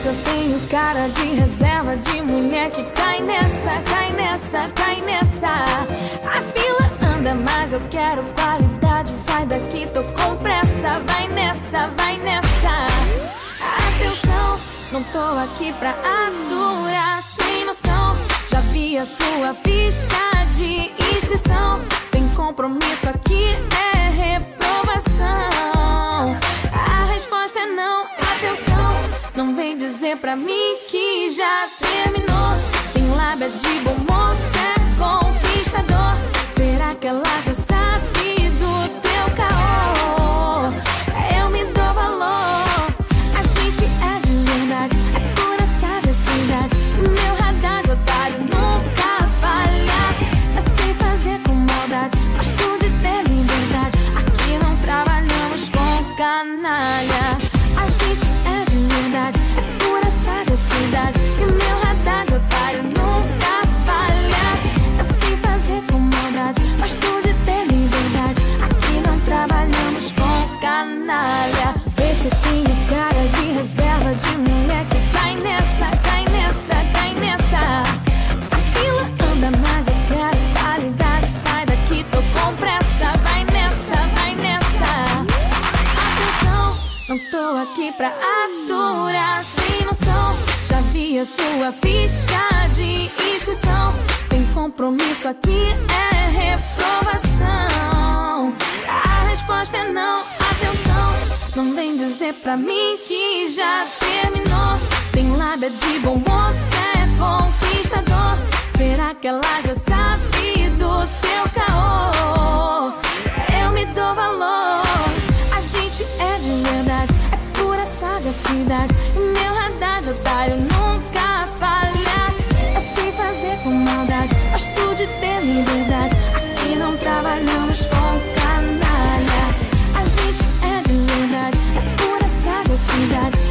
se eu tenho cara de reserva de mulher que cai nessa, cai nessa, cai nessa. A fila anda, mas eu quero qualidade. Sai daqui, tô com pressa. Vai nessa, vai nessa. Atenção, não tô aqui pra aturar sem noção. Já vi a sua ficha de inscrição. Tem compromisso aqui, é reprovação. A resposta é não, atenção. Não vem dizer pra mim que já terminou. Tem lábia de bom moço, é conquistador. Será que ela já sabe do teu caô? Eu me dou valor. A gente é de verdade, é pura sagacidade. Meu radar de otário nunca falha. Eu sei fazer com maldade, gosto de ter liberdade. Aqui não trabalhamos com canalha. A gente é de verdade, se tem cara de reserva de mulher que cai nessa, cai nessa, cai nessa. A fila anda, mas eu quero qualidade. Sai daqui, tô com pressa. Vai nessa, vai nessa. Atenção, não tô aqui pra aturar sem noção. Já vi a sua ficha de inscrição. Tem compromisso aqui, é reprovação. A resposta é não. Não vem dizer pra mim que já terminou. Tem lábia de bom moço, é conquistador. Será que ela já sabe do teu caô? Eu me dou valor. A gente é de verdade, é pura sagacidade. that